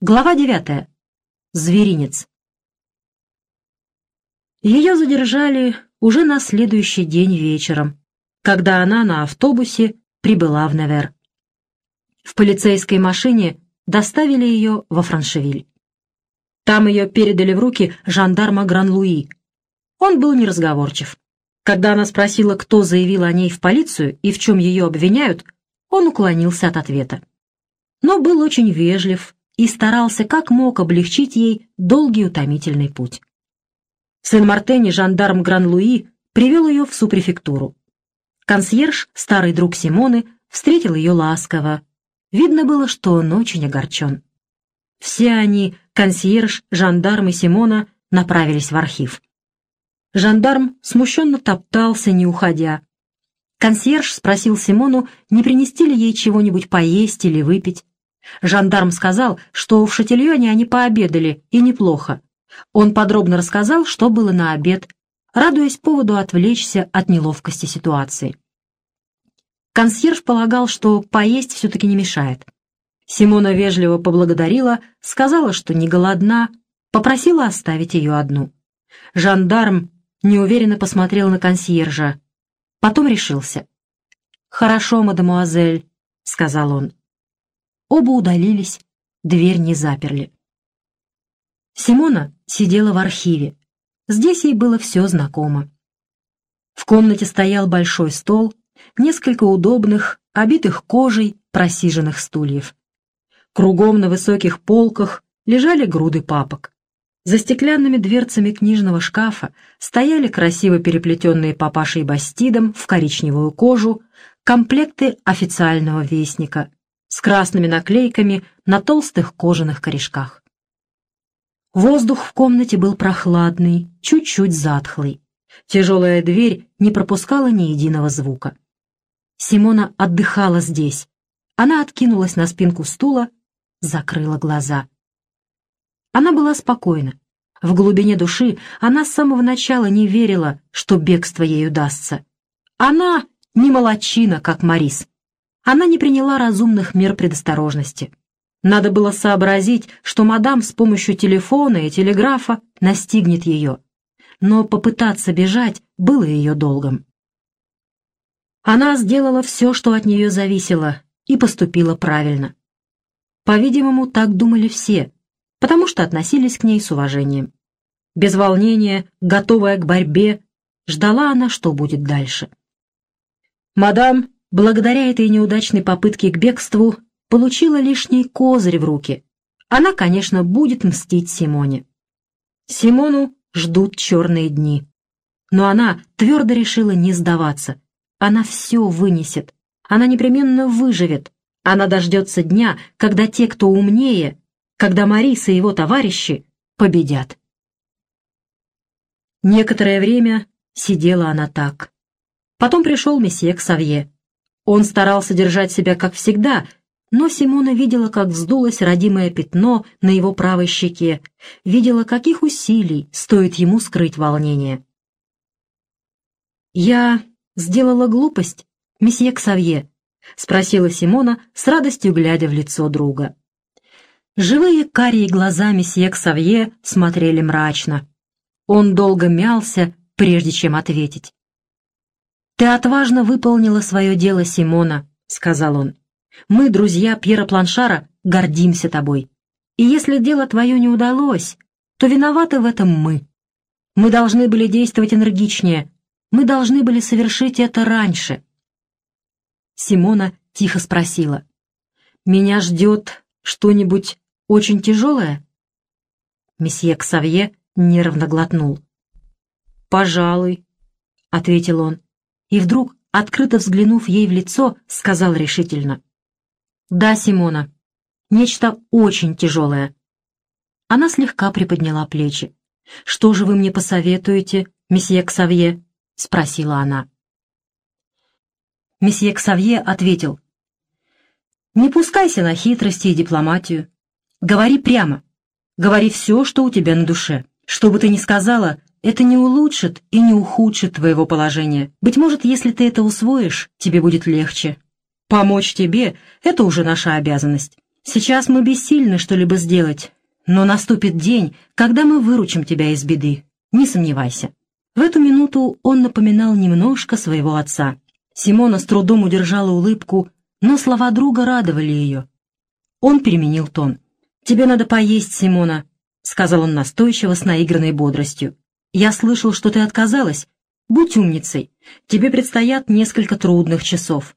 Глава девятая. Зверинец. Ее задержали уже на следующий день вечером, когда она на автобусе прибыла в Невер. В полицейской машине доставили ее во Франшевиль. Там ее передали в руки жандарма Гран-Луи. Он был неразговорчив. Когда она спросила, кто заявил о ней в полицию и в чем ее обвиняют, он уклонился от ответа. Но был очень вежлив и старался как мог облегчить ей долгий утомительный путь. В Сен-Мартене жандарм Гран-Луи привел ее в супрефектуру. Консьерж, старый друг Симоны, встретил ее ласково. Видно было, что он очень огорчен. Все они, консьерж, жандарм и Симона, направились в архив. Жандарм смущенно топтался, не уходя. Консьерж спросил Симону, не принести ли ей чего-нибудь поесть или выпить. Жандарм сказал, что в Шатильоне они пообедали, и неплохо. Он подробно рассказал, что было на обед, радуясь поводу отвлечься от неловкости ситуации. Консьерж полагал, что поесть все-таки не мешает. Симона вежливо поблагодарила, сказала, что не голодна, попросила оставить ее одну. Жандарм неуверенно посмотрел на консьержа, потом решился. «Хорошо, мадемуазель», — сказал он. Оба удалились, дверь не заперли. Симона сидела в архиве. Здесь ей было все знакомо. В комнате стоял большой стол, несколько удобных, обитых кожей, просиженных стульев. Кругом на высоких полках лежали груды папок. За стеклянными дверцами книжного шкафа стояли красиво переплетенные папашей бастидом в коричневую кожу комплекты официального вестника, с красными наклейками на толстых кожаных корешках. Воздух в комнате был прохладный, чуть-чуть затхлый. Тяжелая дверь не пропускала ни единого звука. Симона отдыхала здесь. Она откинулась на спинку стула, закрыла глаза. Она была спокойна. В глубине души она с самого начала не верила, что бегство ей удастся. Она не молочина, как Марис. Она не приняла разумных мер предосторожности. Надо было сообразить, что мадам с помощью телефона и телеграфа настигнет ее. Но попытаться бежать было ее долгом. Она сделала все, что от нее зависело, и поступила правильно. По-видимому, так думали все, потому что относились к ней с уважением. Без волнения, готовая к борьбе, ждала она, что будет дальше. Мадам благодаря этой неудачной попытке к бегству, получила лишний козырь в руки. Она, конечно, будет мстить Симоне. Симону ждут черные дни. Но она твердо решила не сдаваться. Она все вынесет. Она непременно выживет. Она дождется дня, когда те, кто умнее, когда Марис и его товарищи победят. Некоторое время сидела она так. Потом пришел месье Ксавье. Он старался держать себя как всегда, но Симона видела, как вздулось родимое пятно на его правой щеке, видела, каких усилий стоит ему скрыть волнение. «Я сделала глупость, месье Ксавье?» — спросила Симона, с радостью глядя в лицо друга. Живые карие глаза месье Ксавье смотрели мрачно. Он долго мялся, прежде чем ответить. «Ты отважно выполнила свое дело, Симона», — сказал он. «Мы, друзья Пьера Планшара, гордимся тобой. И если дело твое не удалось, то виноваты в этом мы. Мы должны были действовать энергичнее, мы должны были совершить это раньше». Симона тихо спросила. «Меня ждет что-нибудь очень тяжелое?» Месье Ксавье нервно глотнул. «Пожалуй», — ответил он и вдруг, открыто взглянув ей в лицо, сказал решительно. «Да, Симона, нечто очень тяжелое». Она слегка приподняла плечи. «Что же вы мне посоветуете, месье Ксавье?» — спросила она. Месье Ксавье ответил. «Не пускайся на хитрости и дипломатию. Говори прямо. Говори все, что у тебя на душе. Что бы ты ни сказала, это не улучшит и не ухудшит твоего положения. Быть может, если ты это усвоишь, тебе будет легче. Помочь тебе — это уже наша обязанность. Сейчас мы бессильны что-либо сделать, но наступит день, когда мы выручим тебя из беды. Не сомневайся». В эту минуту он напоминал немножко своего отца. Симона с трудом удержала улыбку, но слова друга радовали ее. Он переменил тон. «Тебе надо поесть, Симона», — сказал он настойчиво с наигранной бодростью. «Я слышал, что ты отказалась. Будь умницей. Тебе предстоят несколько трудных часов».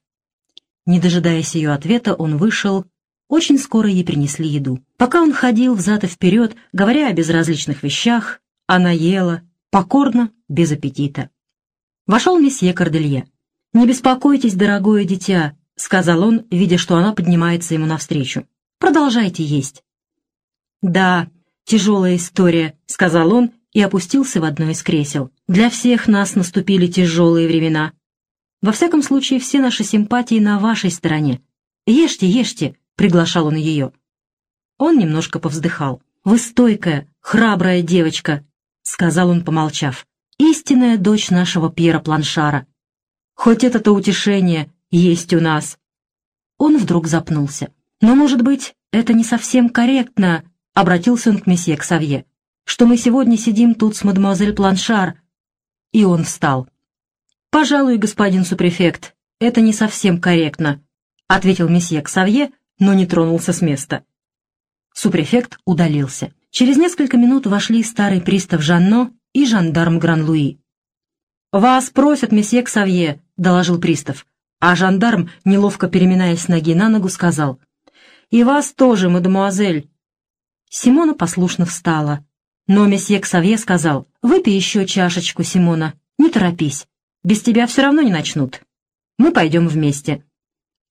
Не дожидаясь ее ответа, он вышел. Очень скоро ей принесли еду. Пока он ходил взад и вперед, говоря о безразличных вещах, она ела, покорно, без аппетита. Вошел месье Корделье. «Не беспокойтесь, дорогое дитя», — сказал он, видя, что она поднимается ему навстречу. «Продолжайте есть». «Да, тяжелая история», — сказал он и опустился в одно из кресел. «Для всех нас наступили тяжелые времена. Во всяком случае, все наши симпатии на вашей стороне. Ешьте, ешьте», — приглашал он ее. Он немножко повздыхал. «Вы стойкая, храбрая девочка», — сказал он, помолчав. «Истинная дочь нашего Пьера Планшара. Хоть это-то утешение есть у нас». Он вдруг запнулся. «Но, может быть, это не совсем корректно», — обратился он к месье Ксавье, «что мы сегодня сидим тут с мадемуазель Планшар». И он встал. «Пожалуй, господин супрефект, это не совсем корректно», — ответил месье Ксавье, но не тронулся с места. Супрефект удалился. Через несколько минут вошли старый пристав Жанно и жандарм Гран-Луи. «Вас просят, месье Ксавье», — доложил пристав. А жандарм, неловко переминаясь с ноги на ногу, сказал. «И вас тоже, мадемуазель». Симона послушно встала. Но месье Ксавье сказал, «Выпей еще чашечку, Симона, не торопись. Без тебя все равно не начнут. Мы пойдем вместе».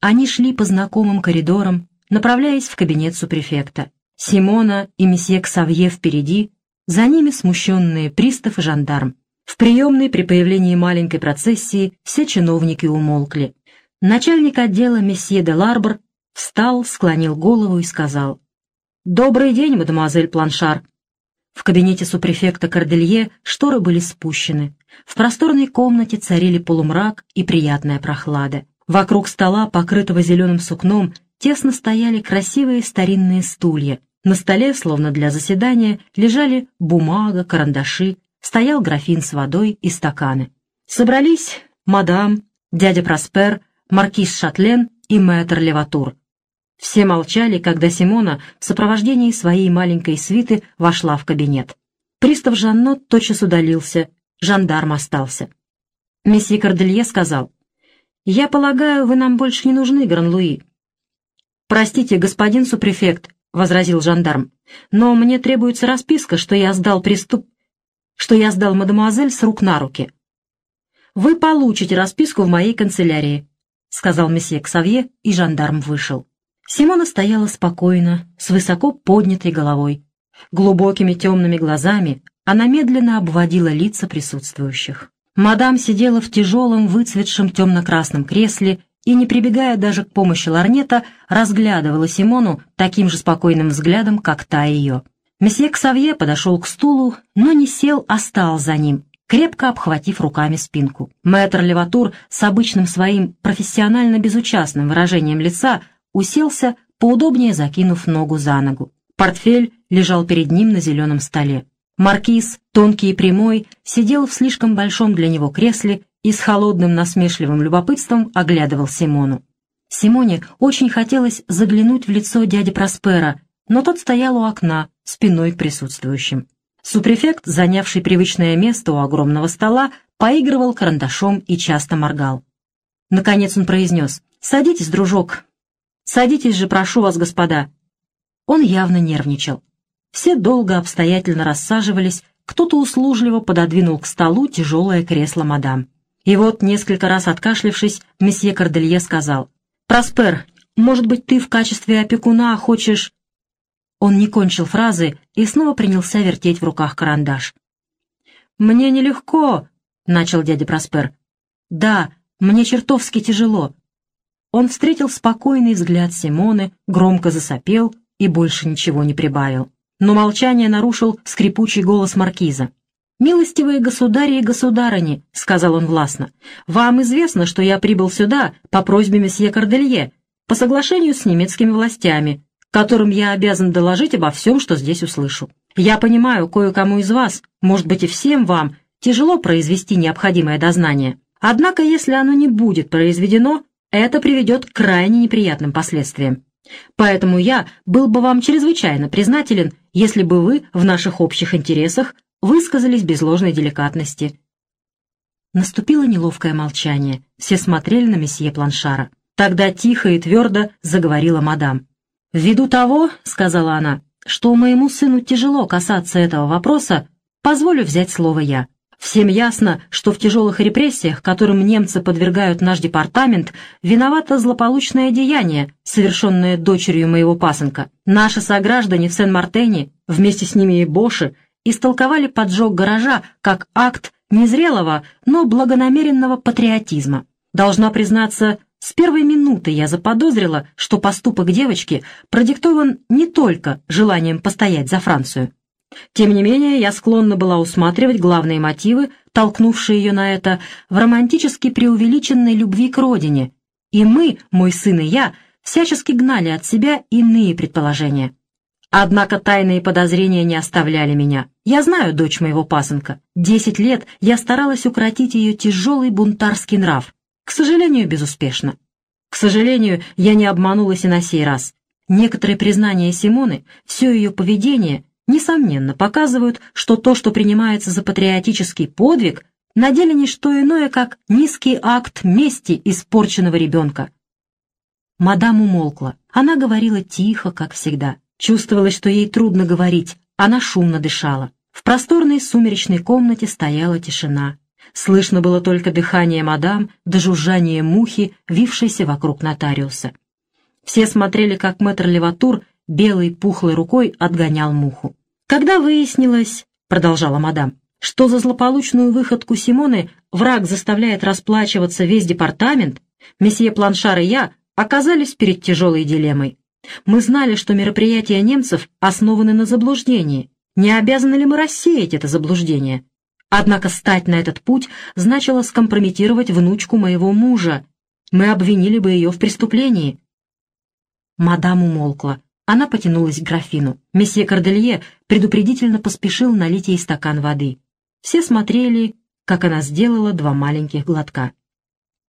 Они шли по знакомым коридорам, направляясь в кабинет супрефекта. Симона и месье Ксавье впереди, за ними смущенные пристав и жандарм. В приемной при появлении маленькой процессии все чиновники умолкли. Начальник отдела месье де Ларбор встал, склонил голову и сказал «Добрый день, мадемуазель Планшар». В кабинете супрефекта Корделье шторы были спущены. В просторной комнате царили полумрак и приятная прохлада. Вокруг стола, покрытого зеленым сукном, тесно стояли красивые старинные стулья. На столе, словно для заседания, лежали бумага, карандаши, стоял графин с водой и стаканы. Собрались мадам, дядя Проспер, маркиз Шатлен и мэтр Леватур. Все молчали, когда Симона в сопровождении своей маленькой свиты вошла в кабинет. Пристав Жанно тотчас удалился, жандарм остался. Месье Корделье сказал, «Я полагаю, вы нам больше не нужны, Гран-Луи». «Простите, господин супрефект», — возразил жандарм, «но мне требуется расписка, что я сдал приступ... что я сдал мадемуазель с рук на руки». «Вы получите расписку в моей канцелярии», — сказал месье Ксавье, и жандарм вышел. Симона стояла спокойно, с высоко поднятой головой. Глубокими темными глазами она медленно обводила лица присутствующих. Мадам сидела в тяжелом, выцветшем темно-красном кресле и, не прибегая даже к помощи ларнета, разглядывала Симону таким же спокойным взглядом, как та ее. Месье Ксавье подошел к стулу, но не сел, а стал за ним, крепко обхватив руками спинку. Мэтр Леватур с обычным своим профессионально безучастным выражением лица уселся, поудобнее закинув ногу за ногу. Портфель лежал перед ним на зеленом столе. Маркиз, тонкий и прямой, сидел в слишком большом для него кресле и с холодным насмешливым любопытством оглядывал Симону. Симоне очень хотелось заглянуть в лицо дяди Проспера, но тот стоял у окна, спиной к присутствующим. Супрефект, занявший привычное место у огромного стола, поигрывал карандашом и часто моргал. Наконец он произнес «Садитесь, дружок». «Садитесь же, прошу вас, господа». Он явно нервничал. Все долго обстоятельно рассаживались, кто-то услужливо пододвинул к столу тяжелое кресло мадам. И вот, несколько раз откашлившись, месье Корделье сказал, «Проспер, может быть, ты в качестве опекуна хочешь...» Он не кончил фразы и снова принялся вертеть в руках карандаш. «Мне нелегко», — начал дядя Проспер. «Да, мне чертовски тяжело». Он встретил спокойный взгляд Симоны, громко засопел и больше ничего не прибавил но молчание нарушил скрипучий голос маркиза. «Милостивые государи и государыни», — сказал он властно, — «вам известно, что я прибыл сюда по просьбе месье Корделье, по соглашению с немецкими властями, которым я обязан доложить обо всем, что здесь услышу. Я понимаю, кое-кому из вас, может быть и всем вам, тяжело произвести необходимое дознание. Однако, если оно не будет произведено, это приведет к крайне неприятным последствиям. Поэтому я был бы вам чрезвычайно признателен, если бы вы в наших общих интересах высказались без ложной деликатности. Наступило неловкое молчание. Все смотрели на месье Планшара. Тогда тихо и твердо заговорила мадам. «Ввиду того, — сказала она, — что моему сыну тяжело касаться этого вопроса, позволю взять слово я. Всем ясно, что в тяжелых репрессиях, которым немцы подвергают наш департамент, виновато злополучное деяние, совершенное дочерью моего пасынка. Наши сограждане в Сен-Мартене, вместе с ними и Боши, истолковали поджог гаража как акт незрелого, но благонамеренного патриотизма. Должна признаться, с первой минуты я заподозрила, что поступок девочки продиктован не только желанием постоять за Францию. Тем не менее, я склонна была усматривать главные мотивы, толкнувшие ее на это, в романтически преувеличенной любви к родине, и мы, мой сын и я, всячески гнали от себя иные предположения. Однако тайные подозрения не оставляли меня. Я знаю дочь моего пасынка. Десять лет я старалась укротить ее тяжелый бунтарский нрав. К сожалению, безуспешно. К сожалению, я не обманулась и на сей раз. Некоторые признания Симоны, все ее поведение несомненно, показывают, что то, что принимается за патриотический подвиг, на деле не что иное, как низкий акт мести испорченного ребенка. Мадам умолкла. Она говорила тихо, как всегда. Чувствовалось, что ей трудно говорить. Она шумно дышала. В просторной сумеречной комнате стояла тишина. Слышно было только дыхание мадам да мухи, вившейся вокруг нотариуса. Все смотрели, как мэтр Леватур белой пухлой рукой отгонял муху. «Когда выяснилось, — продолжала мадам, — что за злополучную выходку Симоны враг заставляет расплачиваться весь департамент, месье Планшар и я оказались перед тяжелой дилеммой. Мы знали, что мероприятия немцев основаны на заблуждении. Не обязаны ли мы рассеять это заблуждение? Однако стать на этот путь значило скомпрометировать внучку моего мужа. Мы обвинили бы ее в преступлении. Мадам умолкла. Она потянулась к графину. Месье Корделье предупредительно поспешил налить ей стакан воды. Все смотрели, как она сделала два маленьких глотка.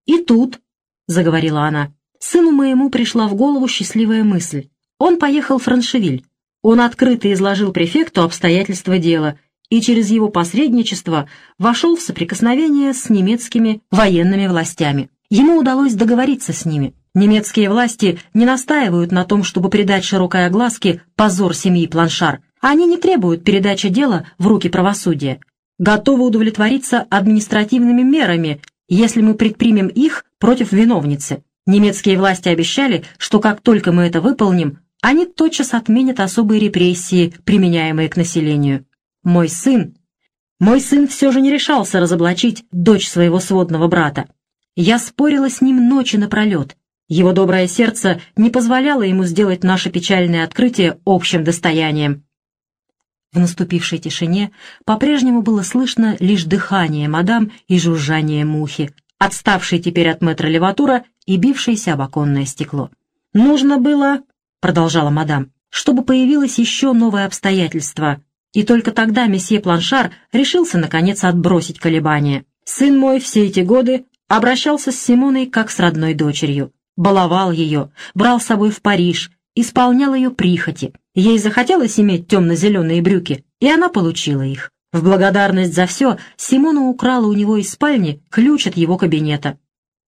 «И тут», — заговорила она, — «сыну моему пришла в голову счастливая мысль. Он поехал в Франшевиль. Он открыто изложил префекту обстоятельства дела и через его посредничество вошел в соприкосновение с немецкими военными властями. Ему удалось договориться с ними. Немецкие власти не настаивают на том, чтобы придать широкой огласке позор семьи Планшар. Они не требуют передачи дела в руки правосудия. Готовы удовлетвориться административными мерами, если мы предпримем их против виновницы. Немецкие власти обещали, что как только мы это выполним, они тотчас отменят особые репрессии, применяемые к населению. Мой сын... Мой сын все же не решался разоблачить дочь своего сводного брата. Я спорила с ним ночи напролет, его доброе сердце не позволяло ему сделать наше печальное открытие общим достоянием. В наступившей тишине по-прежнему было слышно лишь дыхание мадам и жужжание мухи, отставшей теперь от метра леватура и бившейся об оконное стекло. «Нужно было», — продолжала мадам, — «чтобы появилось еще новое обстоятельство, и только тогда месье Планшар решился, наконец, отбросить колебания. Сын мой все эти годы обращался с Симоной как с родной дочерью баловал ее, брал с собой в Париж, исполнял ее прихоти. Ей захотелось иметь темно-зеленые брюки, и она получила их. В благодарность за все Симона украла у него из спальни ключ от его кабинета.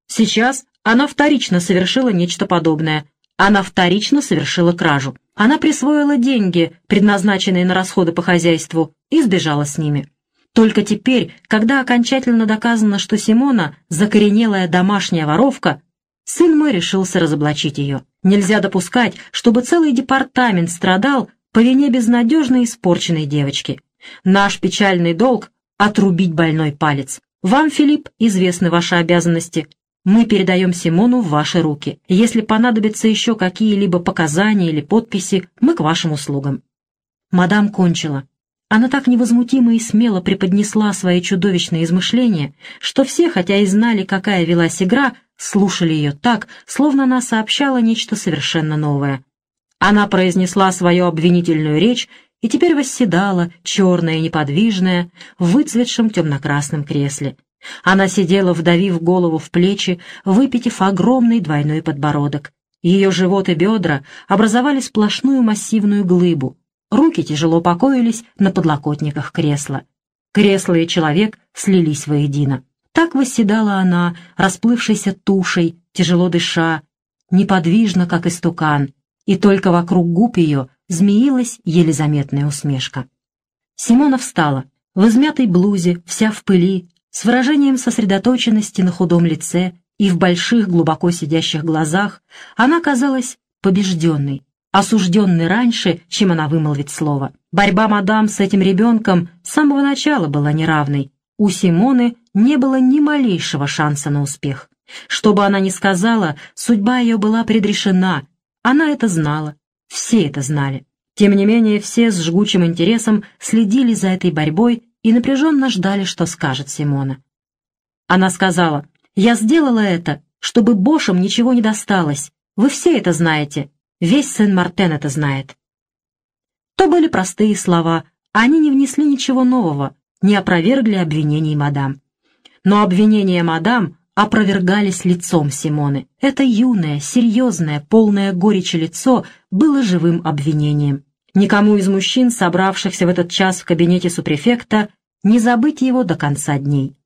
Сейчас она вторично совершила нечто подобное. Она вторично совершила кражу. Она присвоила деньги, предназначенные на расходы по хозяйству, и сбежала с ними. Только теперь, когда окончательно доказано, что Симона — закоренелая домашняя воровка, сын мой решился разоблачить ее. Нельзя допускать, чтобы целый департамент страдал по вине безнадежно испорченной девочки. Наш печальный долг — отрубить больной палец. Вам, Филипп, известны ваши обязанности. Мы передаем Симону в ваши руки. Если понадобятся еще какие-либо показания или подписи, мы к вашим услугам». Мадам кончила. Она так невозмутимо и смело преподнесла свои чудовищные измышления, что все, хотя и знали, какая велась игра, слушали ее так, словно она сообщала нечто совершенно новое. Она произнесла свою обвинительную речь и теперь восседала, черная и неподвижная, в выцветшем темно-красном кресле. Она сидела, вдавив голову в плечи, выпитив огромный двойной подбородок. Ее живот и бедра образовали сплошную массивную глыбу. Руки тяжело покоились на подлокотниках кресла. Кресло и человек слились воедино. Так восседала она, расплывшейся тушей, тяжело дыша, неподвижно, как истукан, и только вокруг губ ее змеилась еле заметная усмешка. Симона встала, в измятой блузе, вся в пыли, с выражением сосредоточенности на худом лице и в больших глубоко сидящих глазах, она казалась побежденной, осужденной раньше, чем она вымолвит слово. Борьба мадам с этим ребенком с самого начала была неравной. У Симоны не было ни малейшего шанса на успех. Что бы она ни сказала, судьба ее была предрешена. Она это знала, все это знали. Тем не менее, все с жгучим интересом следили за этой борьбой и напряженно ждали, что скажет Симона. Она сказала, «Я сделала это, чтобы Бошам ничего не досталось. Вы все это знаете. Весь Сен-Мартен это знает». То были простые слова, они не внесли ничего нового, не опровергли обвинений мадам. Но обвинения мадам опровергались лицом Симоны. Это юное, серьезное, полное горечи лицо было живым обвинением. Никому из мужчин, собравшихся в этот час в кабинете супрефекта, не забыть его до конца дней.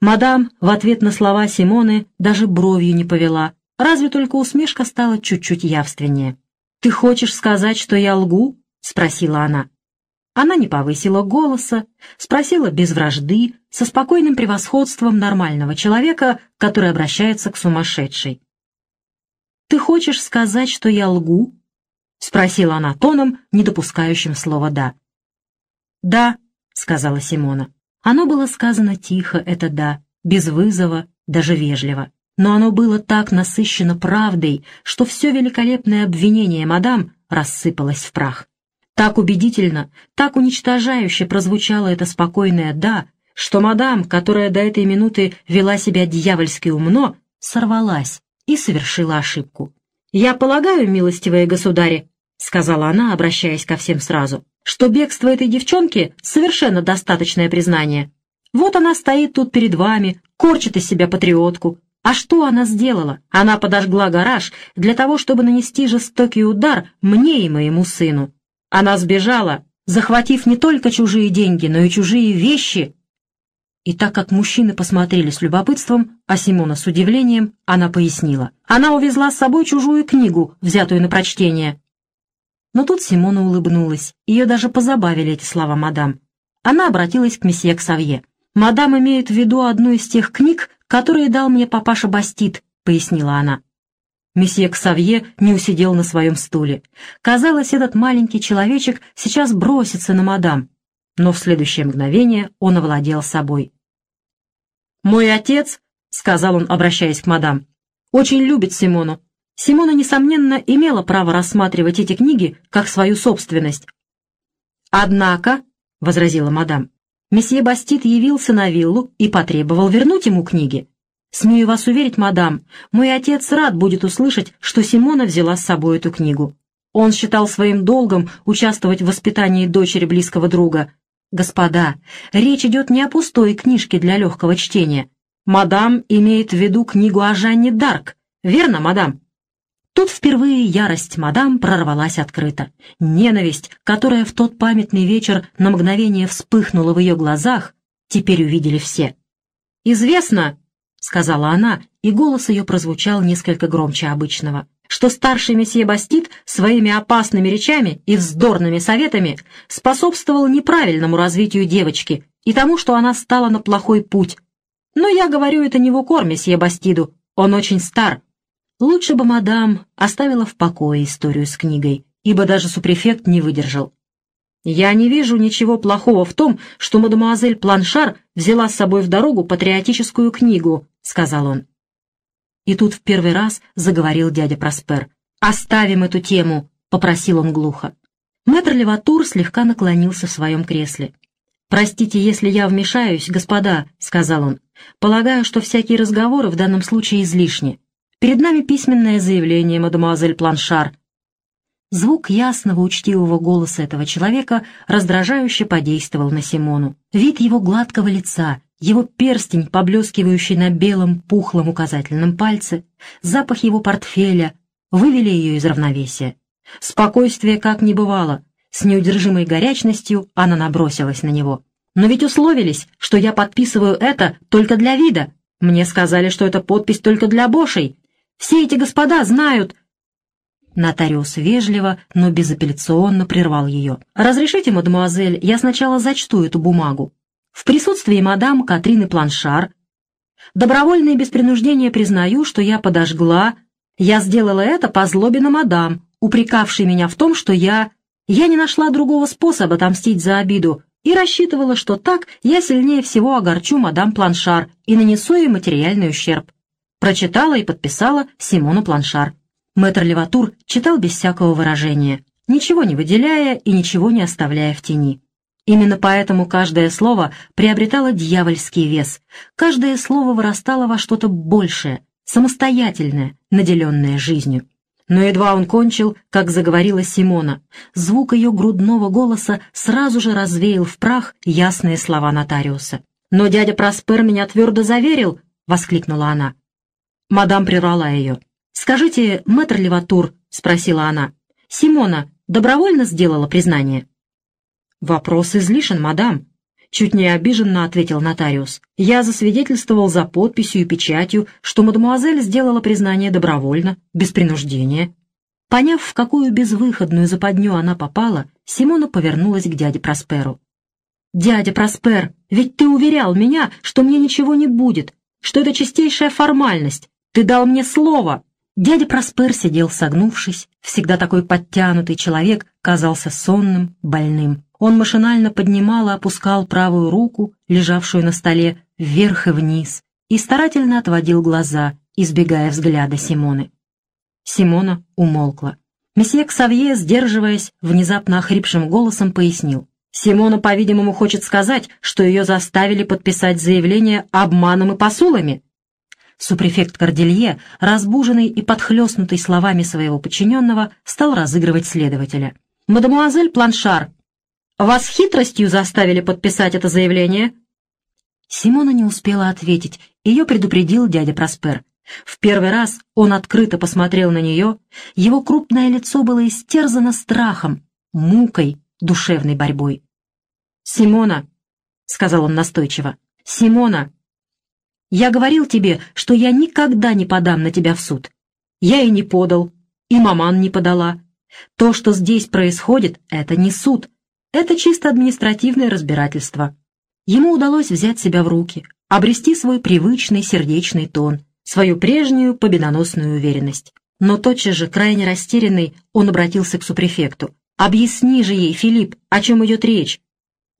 Мадам в ответ на слова Симоны даже бровью не повела, разве только усмешка стала чуть-чуть явственнее. «Ты хочешь сказать, что я лгу?» — спросила она. Она не повысила голоса, спросила без вражды, со спокойным превосходством нормального человека, который обращается к сумасшедшей. «Ты хочешь сказать, что я лгу?» — спросила она тоном, не допускающим слова «да». «Да», — сказала Симона. Оно было сказано тихо, это «да», без вызова, даже вежливо. Но оно было так насыщено правдой, что все великолепное обвинение мадам рассыпалось в прах. Так убедительно, так уничтожающе прозвучало это спокойное «да», что мадам, которая до этой минуты вела себя дьявольски умно, сорвалась и совершила ошибку. «Я полагаю, милостивые государи», — сказала она, обращаясь ко всем сразу, «что бегство этой девчонки — совершенно достаточное признание. Вот она стоит тут перед вами, корчит из себя патриотку. А что она сделала? Она подожгла гараж для того, чтобы нанести жестокий удар мне и моему сыну. Она сбежала, захватив не только чужие деньги, но и чужие вещи, и так как мужчины посмотрели с любопытством, а Симона с удивлением, она пояснила. Она увезла с собой чужую книгу, взятую на прочтение. Но тут Симона улыбнулась. Ее даже позабавили эти слова мадам. Она обратилась к месье Ксавье. «Мадам имеет в виду одну из тех книг, которые дал мне папаша Бастит», — пояснила она. Месье Ксавье не усидел на своем стуле. Казалось, этот маленький человечек сейчас бросится на мадам. Но в следующее мгновение он овладел собой. «Мой отец», — сказал он, обращаясь к мадам, — «очень любит Симону. Симона, несомненно, имела право рассматривать эти книги как свою собственность». «Однако», — возразила мадам, — «месье Бастит явился на виллу и потребовал вернуть ему книги. Смею вас уверить, мадам, мой отец рад будет услышать, что Симона взяла с собой эту книгу. Он считал своим долгом участвовать в воспитании дочери близкого друга, Господа, речь идет не о пустой книжке для легкого чтения. Мадам имеет в виду книгу о Жанне Дарк. Верно, мадам? Тут впервые ярость мадам прорвалась открыто. Ненависть, которая в тот памятный вечер на мгновение вспыхнула в ее глазах, теперь увидели все. «Известно», — сказала она, и голос ее прозвучал несколько громче обычного, что старший месье Бастит своими опасными речами и вздорными советами способствовал неправильному развитию девочки и тому, что она стала на плохой путь. Но я говорю это не в укор месье Бастиду, он очень стар. Лучше бы мадам оставила в покое историю с книгой, ибо даже супрефект не выдержал. «Я не вижу ничего плохого в том, что мадемуазель Планшар взяла с собой в дорогу патриотическую книгу», — сказал он. И тут в первый раз заговорил дядя Проспер. «Оставим эту тему», — попросил он глухо. Мэтр Леватур слегка наклонился в своем кресле. «Простите, если я вмешаюсь, господа», — сказал он. «Полагаю, что всякие разговоры в данном случае излишни. Перед нами письменное заявление, мадемуазель Планшар». Звук ясного, учтивого голоса этого человека раздражающе подействовал на Симону. Вид его гладкого лица, его перстень, поблескивающий на белом пухлом указательном пальце, запах его портфеля вывели ее из равновесия. Спокойствие как не бывало. С неудержимой горячностью она набросилась на него. «Но ведь условились, что я подписываю это только для вида. Мне сказали, что это подпись только для Бошей. Все эти господа знают...» Нотариус вежливо, но безапелляционно прервал ее. «Разрешите, мадемуазель, я сначала зачту эту бумагу. В присутствии мадам Катрины Планшар добровольно и без принуждения признаю, что я подожгла... Я сделала это по злобе на мадам, упрекавшей меня в том, что я... Я не нашла другого способа отомстить за обиду и рассчитывала, что так я сильнее всего огорчу мадам Планшар и нанесу ей материальный ущерб. Прочитала и подписала Симону Планшар. Мэтр Леватур читал без всякого выражения, ничего не выделяя и ничего не оставляя в тени. Именно поэтому каждое слово приобретало дьявольский вес, каждое слово вырастало во что-то большее, самостоятельное, наделенное жизнью. Но едва он кончил, как заговорила Симона. Звук ее грудного голоса сразу же развеял в прах ясные слова нотариуса. «Но дядя Проспер меня твердо заверил!» — воскликнула она. Мадам прервала ее. «Скажите, мэтр Леватур», — спросила она, — «Симона добровольно сделала признание?» «Вопрос излишен, мадам», — чуть не обиженно ответил нотариус. «Я засвидетельствовал за подписью и печатью, что мадемуазель сделала признание добровольно, без принуждения». Поняв, в какую безвыходную западню она попала, Симона повернулась к дяде Просперу. «Дядя Проспер, ведь ты уверял меня, что мне ничего не будет, что это чистейшая формальность. Ты дал мне слово!» Дядя Проспер сидел согнувшись, всегда такой подтянутый человек казался сонным, больным. Он машинально поднимал и опускал правую руку, лежавшую на столе, вверх и вниз, и старательно отводил глаза, избегая взгляда Симоны. Симона умолкла. Месье Ксавье, сдерживаясь, внезапно охрипшим голосом пояснил. Симона, по-видимому, хочет сказать, что ее заставили подписать заявление обманом и посулами. Супрефект Корделье, разбуженный и подхлестнутый словами своего подчиненного, стал разыгрывать следователя. «Мадемуазель Планшар, вас хитростью заставили подписать это заявление?» Симона не успела ответить, ее предупредил дядя Проспер. В первый раз он открыто посмотрел на нее, его крупное лицо было истерзано страхом, мукой, душевной борьбой. «Симона», — сказал он настойчиво, — «Симона, я говорил тебе, что я никогда не подам на тебя в суд. Я и не подал, и маман не подала. То, что здесь происходит, это не суд, это чисто административное разбирательство. Ему удалось взять себя в руки, обрести свой привычный сердечный тон, свою прежнюю победоносную уверенность. Но тотчас же, крайне растерянный, он обратился к супрефекту. «Объясни же ей, Филипп, о чем идет речь.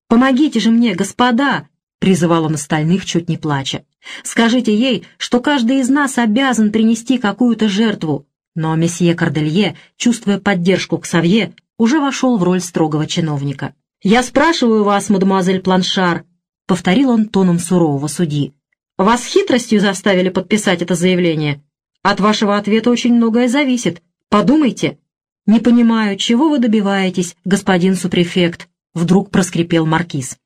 Помогите же мне, господа!» — призывал он остальных, чуть не плача. «Скажите ей, что каждый из нас обязан принести какую-то жертву». Но месье Корделье, чувствуя поддержку Ксавье, уже вошел в роль строгого чиновника. «Я спрашиваю вас, мадемуазель Планшар», — повторил он тоном сурового судьи. «Вас хитростью заставили подписать это заявление? От вашего ответа очень многое зависит. Подумайте». «Не понимаю, чего вы добиваетесь, господин супрефект?» — вдруг проскрипел маркиз.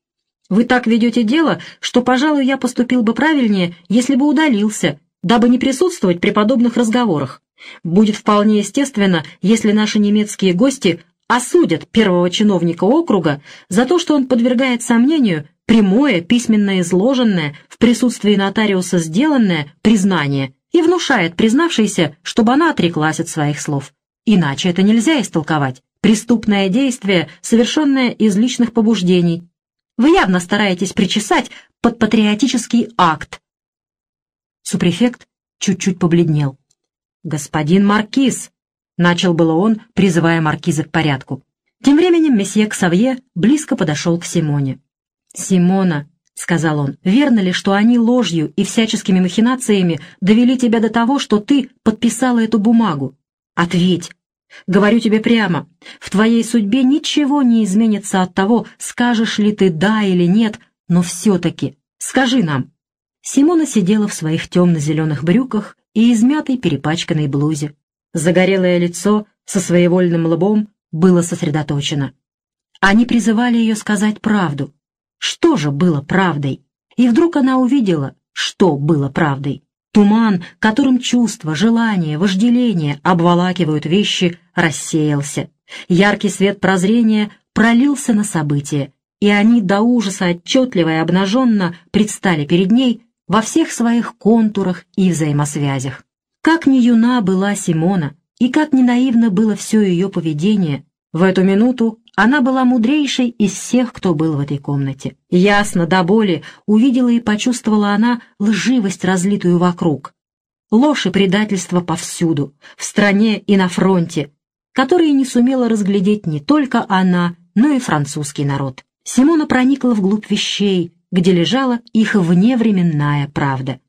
Вы так ведете дело, что, пожалуй, я поступил бы правильнее, если бы удалился, дабы не присутствовать при подобных разговорах. Будет вполне естественно, если наши немецкие гости осудят первого чиновника округа за то, что он подвергает сомнению прямое, письменно изложенное, в присутствии нотариуса сделанное признание и внушает признавшейся, чтобы она отреклась от своих слов. Иначе это нельзя истолковать. Преступное действие, совершенное из личных побуждений, вы явно стараетесь причесать под патриотический акт. Супрефект чуть-чуть побледнел. «Господин Маркиз!» — начал было он, призывая Маркиза к порядку. Тем временем месье Ксавье близко подошел к Симоне. «Симона», — сказал он, — «верно ли, что они ложью и всяческими махинациями довели тебя до того, что ты подписала эту бумагу? Ответь, Говорю тебе прямо, в твоей судьбе ничего не изменится от того, скажешь ли ты «да» или «нет», но все-таки скажи нам». Симона сидела в своих темно-зеленых брюках и измятой перепачканной блузе. Загорелое лицо со своевольным лбом было сосредоточено. Они призывали ее сказать правду. Что же было правдой? И вдруг она увидела, что было правдой. Туман, которым чувства, желания, вожделение обволакивают вещи, рассеялся. Яркий свет прозрения пролился на события, и они до ужаса отчетливо и обнаженно предстали перед ней во всех своих контурах и взаимосвязях. Как ни юна была Симона, и как ни наивно было все ее поведение, в эту минуту она была мудрейшей из всех, кто был в этой комнате. Ясно, до боли, увидела и почувствовала она лживость, разлитую вокруг. Ложь и предательство повсюду, в стране и на фронте, которые не сумела разглядеть не только она, но и французский народ. Симона проникла вглубь вещей, где лежала их вневременная правда.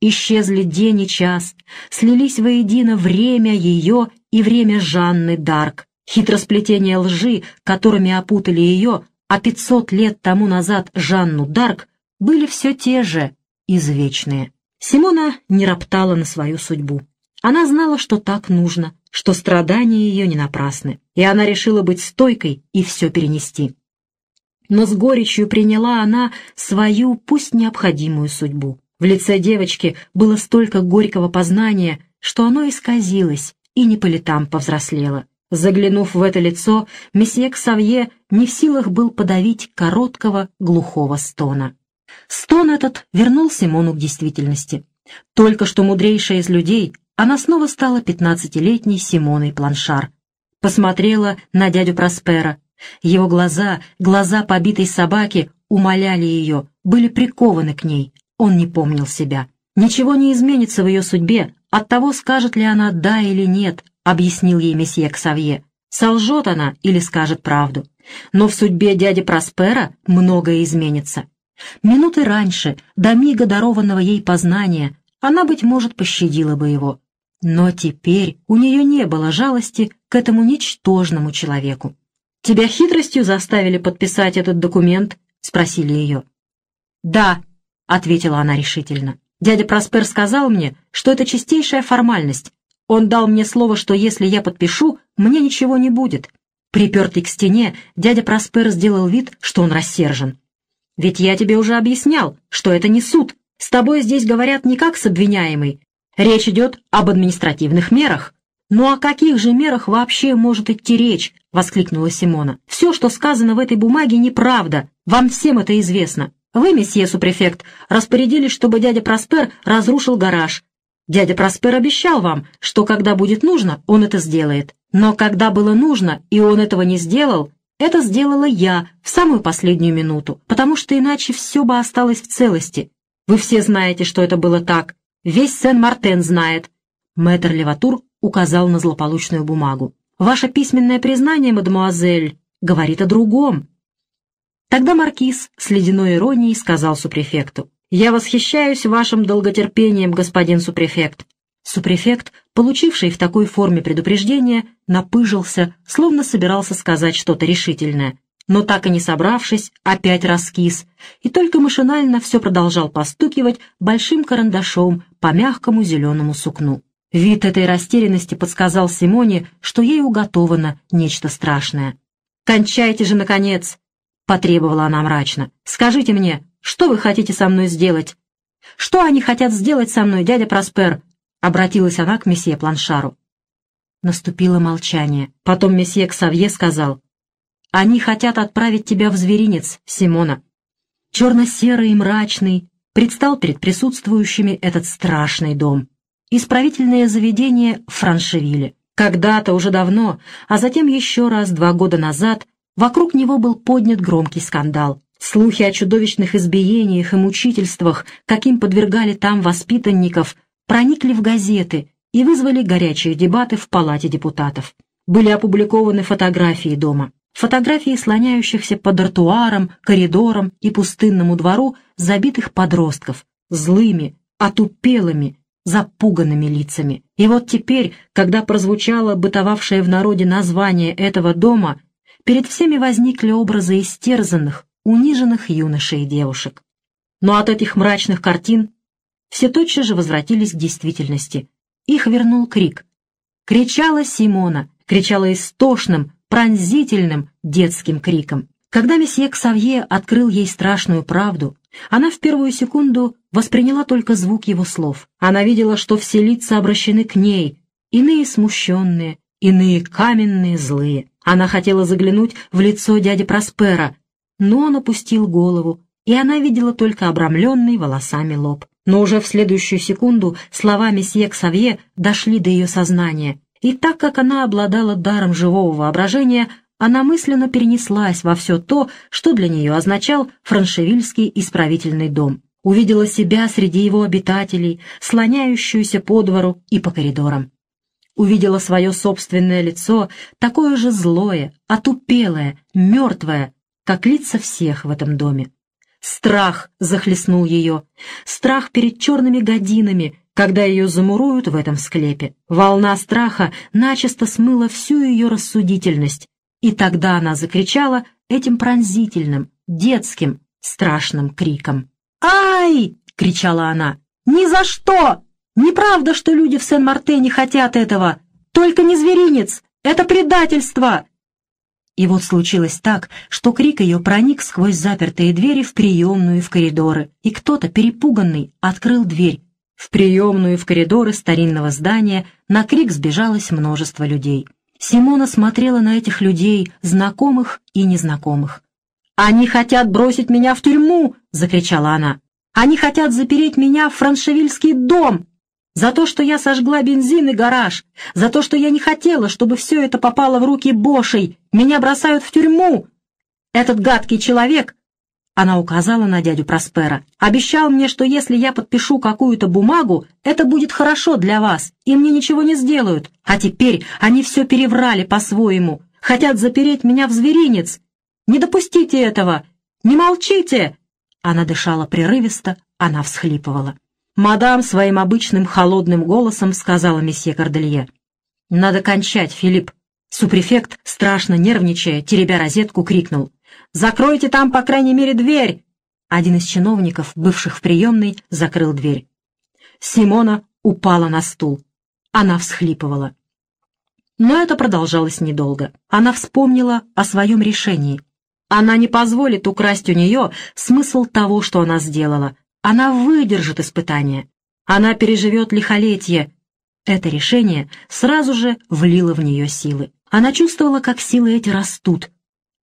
Исчезли день и час, слились воедино время ее и время Жанны Дарк, хитросплетения лжи, которыми опутали ее, а пятьсот лет тому назад Жанну Дарк, были все те же, извечные. Симона не роптала на свою судьбу. Она знала, что так нужно, что страдания ее не напрасны, и она решила быть стойкой и все перенести. Но с горечью приняла она свою, пусть необходимую судьбу. В лице девочки было столько горького познания, что оно исказилось и не по летам повзрослело. Заглянув в это лицо, месье Ксавье не в силах был подавить короткого глухого стона. Стон этот вернул Симону к действительности. Только что мудрейшая из людей, она снова стала пятнадцатилетней Симоной Планшар. Посмотрела на дядю Проспера. Его глаза, глаза побитой собаки, умоляли ее, были прикованы к ней. Он не помнил себя. Ничего не изменится в ее судьбе от того, скажет ли она «да» или «нет», объяснил ей месье Ксавье. Солжет она или скажет правду. Но в судьбе дяди Проспера многое изменится. Минуты раньше, до мига дарованного ей познания, она, быть может, пощадила бы его. Но теперь у нее не было жалости к этому ничтожному человеку. «Тебя хитростью заставили подписать этот документ?» — спросили ее. «Да», — ответила она решительно. «Дядя Проспер сказал мне, что это чистейшая формальность. Он дал мне слово, что если я подпишу, мне ничего не будет». Припертый к стене, дядя Проспер сделал вид, что он рассержен. «Ведь я тебе уже объяснял, что это не суд. С тобой здесь говорят не как с обвиняемой. Речь идет об административных мерах». «Ну о каких же мерах вообще может идти речь?» — воскликнула Симона. «Все, что сказано в этой бумаге, неправда. Вам всем это известно. Вы, месье супрефект, распорядились, чтобы дядя Проспер разрушил гараж. Дядя Проспер обещал вам, что когда будет нужно, он это сделает. Но когда было нужно, и он этого не сделал, это сделала я в самую последнюю минуту, потому что иначе все бы осталось в целости. Вы все знаете, что это было так. Весь Сен-Мартен знает». Мэтр Леватур указал на злополучную бумагу. «Ваше письменное признание, мадемуазель, говорит о другом». Тогда маркиз с ледяной иронией сказал супрефекту. «Я восхищаюсь вашим долготерпением, господин супрефект». Супрефект, получивший в такой форме предупреждение, напыжился, словно собирался сказать что-то решительное, но так и не собравшись, опять раскис, и только машинально все продолжал постукивать большим карандашом по мягкому зеленому сукну. Вид этой растерянности подсказал Симоне, что ей уготовано нечто страшное. «Кончайте же, наконец!» — потребовала она мрачно. «Скажите мне, что вы хотите со мной сделать?» «Что они хотят сделать со мной, дядя Проспер?» — обратилась она к месье Планшару. Наступило молчание. Потом месье Ксавье сказал. «Они хотят отправить тебя в зверинец, Симона». Черно-серый и мрачный предстал перед присутствующими этот страшный дом исправительное заведение в Франшевиле. Когда-то, уже давно, а затем еще раз два года назад, вокруг него был поднят громкий скандал. Слухи о чудовищных избиениях и мучительствах, каким подвергали там воспитанников, проникли в газеты и вызвали горячие дебаты в Палате депутатов. Были опубликованы фотографии дома. Фотографии слоняющихся по дартуарам, коридорам и пустынному двору забитых подростков, злыми, отупелыми, запуганными лицами. И вот теперь, когда прозвучало бытовавшее в народе название этого дома, перед всеми возникли образы истерзанных, униженных юношей и девушек. Но от этих мрачных картин все тотчас же возвратились к действительности. Их вернул крик. Кричала Симона, кричала истошным, пронзительным детским криком. Когда месье Ксавье открыл ей страшную правду, она в первую секунду восприняла только звук его слов. Она видела, что все лица обращены к ней, иные смущенные, иные каменные, злые. Она хотела заглянуть в лицо дяди Проспера, но он опустил голову, и она видела только обрамленный волосами лоб. Но уже в следующую секунду слова месье Ксавье дошли до ее сознания, и так как она обладала даром живого воображения, она мысленно перенеслась во все то, что для нее означал франшевильский исправительный дом. Увидела себя среди его обитателей, слоняющуюся по двору и по коридорам. Увидела свое собственное лицо, такое же злое, отупелое, мертвое, как лица всех в этом доме. Страх захлестнул ее, страх перед черными годинами, когда ее замуруют в этом склепе. Волна страха начисто смыла всю ее рассудительность, и тогда она закричала этим пронзительным, детским, страшным криком. «Ай!» — кричала она. «Ни за что! Неправда, что люди в Сен-Марте не хотят этого! Только не зверинец! Это предательство!» И вот случилось так, что крик ее проник сквозь запертые двери в приемную и в коридоры, и кто-то, перепуганный, открыл дверь. В приемную и в коридоры старинного здания на крик сбежалось множество людей. Симона смотрела на этих людей, знакомых и незнакомых. «Они хотят бросить меня в тюрьму!» — закричала она. «Они хотят запереть меня в франшевильский дом!» За то, что я сожгла бензин и гараж, за то, что я не хотела, чтобы все это попало в руки Бошей, меня бросают в тюрьму. Этот гадкий человек, она указала на дядю Проспера, обещал мне, что если я подпишу какую-то бумагу, это будет хорошо для вас, и мне ничего не сделают. А теперь они все переврали по-своему, хотят запереть меня в зверинец. Не допустите этого! Не молчите!» Она дышала прерывисто, она всхлипывала. Мадам своим обычным холодным голосом сказала месье Корделье. «Надо кончать, Филипп». Супрефект, страшно нервничая, теребя розетку, крикнул. «Закройте там, по крайней мере, дверь!» Один из чиновников, бывших в приемной, закрыл дверь. Симона упала на стул. Она всхлипывала. Но это продолжалось недолго. Она вспомнила о своем решении. Она не позволит украсть у нее смысл того, что она сделала, она выдержит испытание. Она переживет лихолетие. Это решение сразу же влило в нее силы. Она чувствовала, как силы эти растут.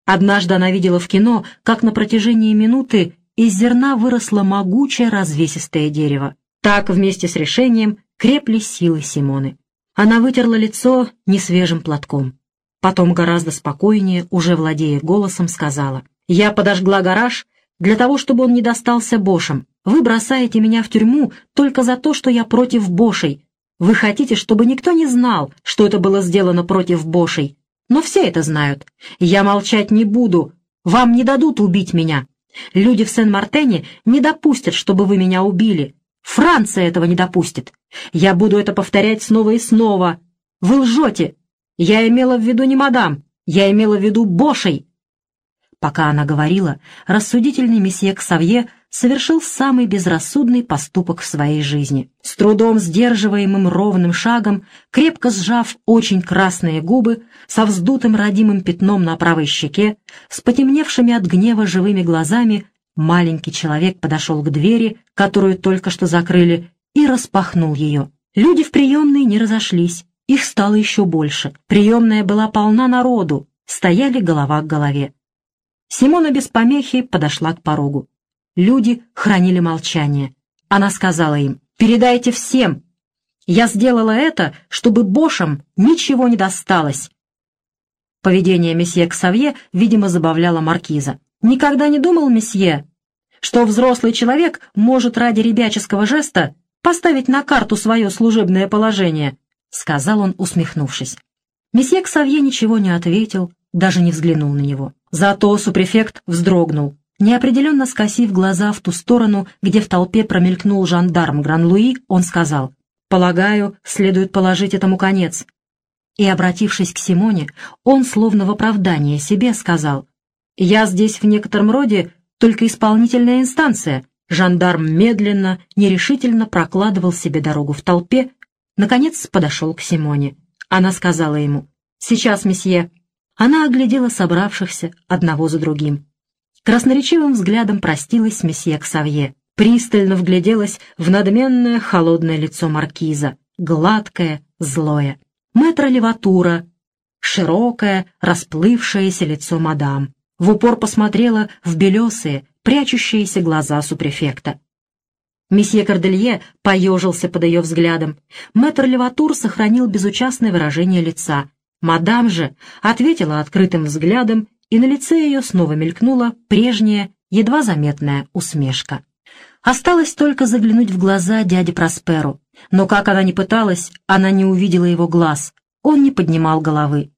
Однажды она видела в кино, как на протяжении минуты из зерна выросло могучее развесистое дерево. Так вместе с решением крепли силы Симоны. Она вытерла лицо несвежим платком. Потом гораздо спокойнее, уже владея голосом, сказала. «Я подожгла гараж для того, чтобы он не достался Бошам. Вы бросаете меня в тюрьму только за то, что я против Бошей. Вы хотите, чтобы никто не знал, что это было сделано против Бошей. Но все это знают. Я молчать не буду. Вам не дадут убить меня. Люди в Сен-Мартене не допустят, чтобы вы меня убили. Франция этого не допустит. Я буду это повторять снова и снова. Вы лжете. Я имела в виду не мадам. Я имела в виду Бошей. Пока она говорила, рассудительный месье Ксавье совершил самый безрассудный поступок в своей жизни. С трудом сдерживаемым ровным шагом, крепко сжав очень красные губы, со вздутым родимым пятном на правой щеке, с потемневшими от гнева живыми глазами, маленький человек подошел к двери, которую только что закрыли, и распахнул ее. Люди в приемной не разошлись, их стало еще больше. Приемная была полна народу, стояли голова к голове. Симона без помехи подошла к порогу. Люди хранили молчание. Она сказала им, «Передайте всем! Я сделала это, чтобы Бошам ничего не досталось!» Поведение месье Ксавье, видимо, забавляло маркиза. «Никогда не думал, месье, что взрослый человек может ради ребяческого жеста поставить на карту свое служебное положение», — сказал он, усмехнувшись. Месье Ксавье ничего не ответил, даже не взглянул на него. Зато супрефект вздрогнул. Неопределенно скосив глаза в ту сторону, где в толпе промелькнул жандарм Гран-Луи, он сказал, «Полагаю, следует положить этому конец». И, обратившись к Симоне, он, словно в оправдание себе, сказал, «Я здесь в некотором роде только исполнительная инстанция». Жандарм медленно, нерешительно прокладывал себе дорогу в толпе, наконец подошел к Симоне. Она сказала ему, «Сейчас, месье». Она оглядела собравшихся одного за другим. Красноречивым взглядом простилась месье Ксавье, пристально вгляделась в надменное холодное лицо маркиза, гладкое, злое. Мэтра Леватура, широкое, расплывшееся лицо мадам. В упор посмотрела в белесые, прячущиеся глаза супрефекта. Месье Корделье поежился под ее взглядом. Мэтр Леватур сохранил безучастное выражение лица. Мадам же ответила открытым взглядом, и на лице ее снова мелькнула прежняя, едва заметная усмешка. Осталось только заглянуть в глаза дяде Просперу, но как она ни пыталась, она не увидела его глаз, он не поднимал головы.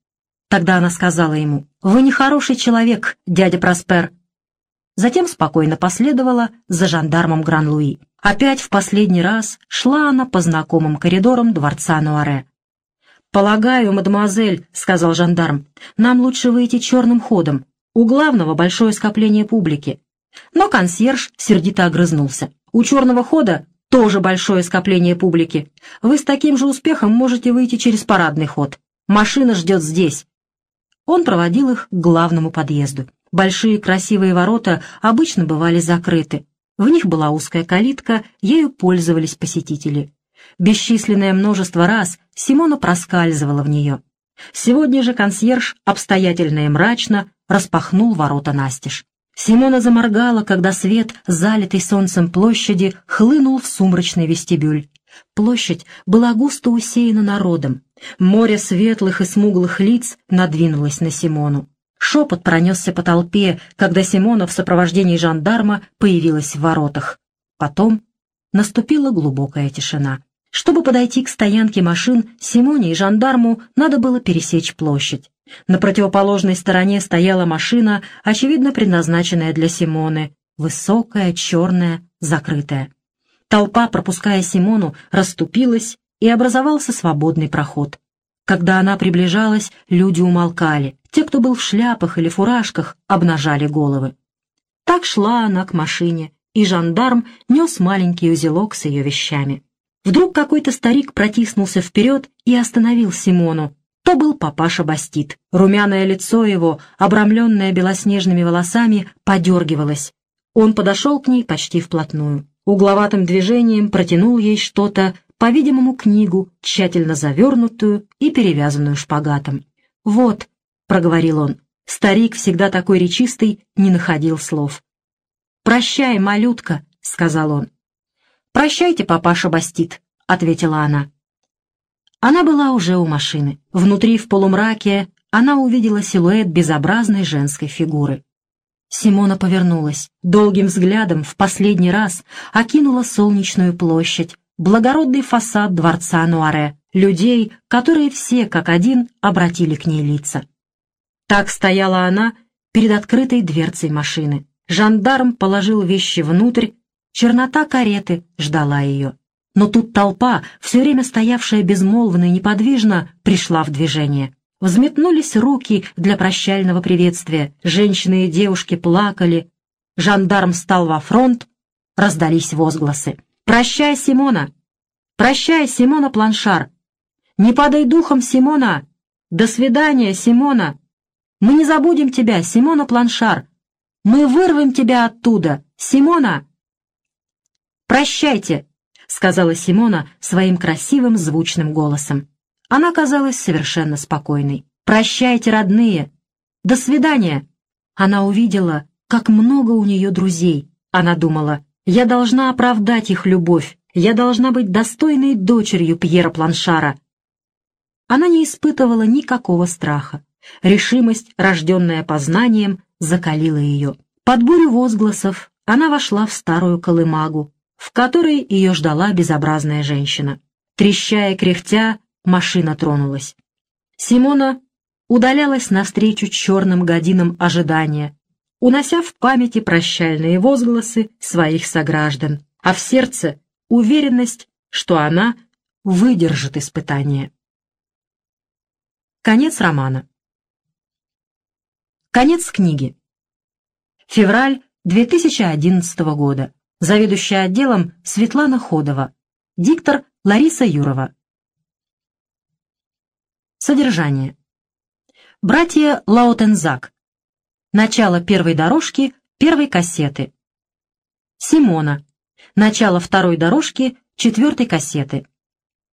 Тогда она сказала ему, «Вы нехороший человек, дядя Проспер». Затем спокойно последовала за жандармом Гран-Луи. Опять в последний раз шла она по знакомым коридорам дворца Нуаре. «Полагаю, мадемуазель», — сказал жандарм, — «нам лучше выйти черным ходом. У главного большое скопление публики». Но консьерж сердито огрызнулся. «У черного хода тоже большое скопление публики. Вы с таким же успехом можете выйти через парадный ход. Машина ждет здесь». Он проводил их к главному подъезду. Большие красивые ворота обычно бывали закрыты. В них была узкая калитка, ею пользовались посетители. Бесчисленное множество раз Симона проскальзывала в нее. Сегодня же консьерж обстоятельно и мрачно распахнул ворота настежь. Симона заморгала, когда свет, залитый солнцем площади, хлынул в сумрачный вестибюль. Площадь была густо усеяна народом. Море светлых и смуглых лиц надвинулось на Симону. Шепот пронесся по толпе, когда Симона в сопровождении жандарма появилась в воротах. Потом наступила глубокая тишина. Чтобы подойти к стоянке машин, Симоне и жандарму надо было пересечь площадь. На противоположной стороне стояла машина, очевидно предназначенная для Симоны, высокая, черная, закрытая. Толпа, пропуская Симону, расступилась, и образовался свободный проход. Когда она приближалась, люди умолкали. Те, кто был в шляпах или фуражках, обнажали головы. Так шла она к машине, и жандарм нес маленький узелок с ее вещами. Вдруг какой-то старик протиснулся вперед и остановил Симону. То был папаша Бастит. Румяное лицо его, обрамленное белоснежными волосами, подергивалось. Он подошел к ней почти вплотную. Угловатым движением протянул ей что-то, по-видимому, книгу, тщательно завернутую и перевязанную шпагатом. «Вот», — проговорил он, — старик, всегда такой речистый, не находил слов. «Прощай, малютка», — сказал он. «Прощайте, папаша Бастит», — ответила она. Она была уже у машины. Внутри, в полумраке, она увидела силуэт безобразной женской фигуры. Симона повернулась, долгим взглядом в последний раз окинула солнечную площадь, благородный фасад дворца Нуаре, людей, которые все как один обратили к ней лица. Так стояла она перед открытой дверцей машины. Жандарм положил вещи внутрь, чернота кареты ждала ее. Но тут толпа, все время стоявшая безмолвно и неподвижно, пришла в движение. Взметнулись руки для прощального приветствия, женщины и девушки плакали. Жандарм встал во фронт, раздались возгласы. «Прощай, Симона! Прощай, Симона Планшар! Не падай духом, Симона! До свидания, Симона! Мы не забудем тебя, Симона Планшар! Мы вырвем тебя оттуда, Симона!» «Прощайте!» — сказала Симона своим красивым звучным голосом. Она казалась совершенно спокойной. «Прощайте, родные! До свидания!» Она увидела, как много у нее друзей. Она думала, «Я должна оправдать их любовь, я должна быть достойной дочерью Пьера Планшара». Она не испытывала никакого страха. Решимость, рожденная познанием, закалила ее. Под бурю возгласов она вошла в старую колымагу, в которой ее ждала безобразная женщина. Трещая кряхтя, машина тронулась. Симона удалялась навстречу черным годинам ожидания, унося в памяти прощальные возгласы своих сограждан, а в сердце уверенность, что она выдержит испытание. Конец романа. Конец книги. Февраль 2011 года. Заведующая отделом Светлана Ходова. Диктор Лариса Юрова. Содержание. Братья Лаутензак. Начало первой дорожки первой кассеты. Симона. Начало второй дорожки четвертой кассеты.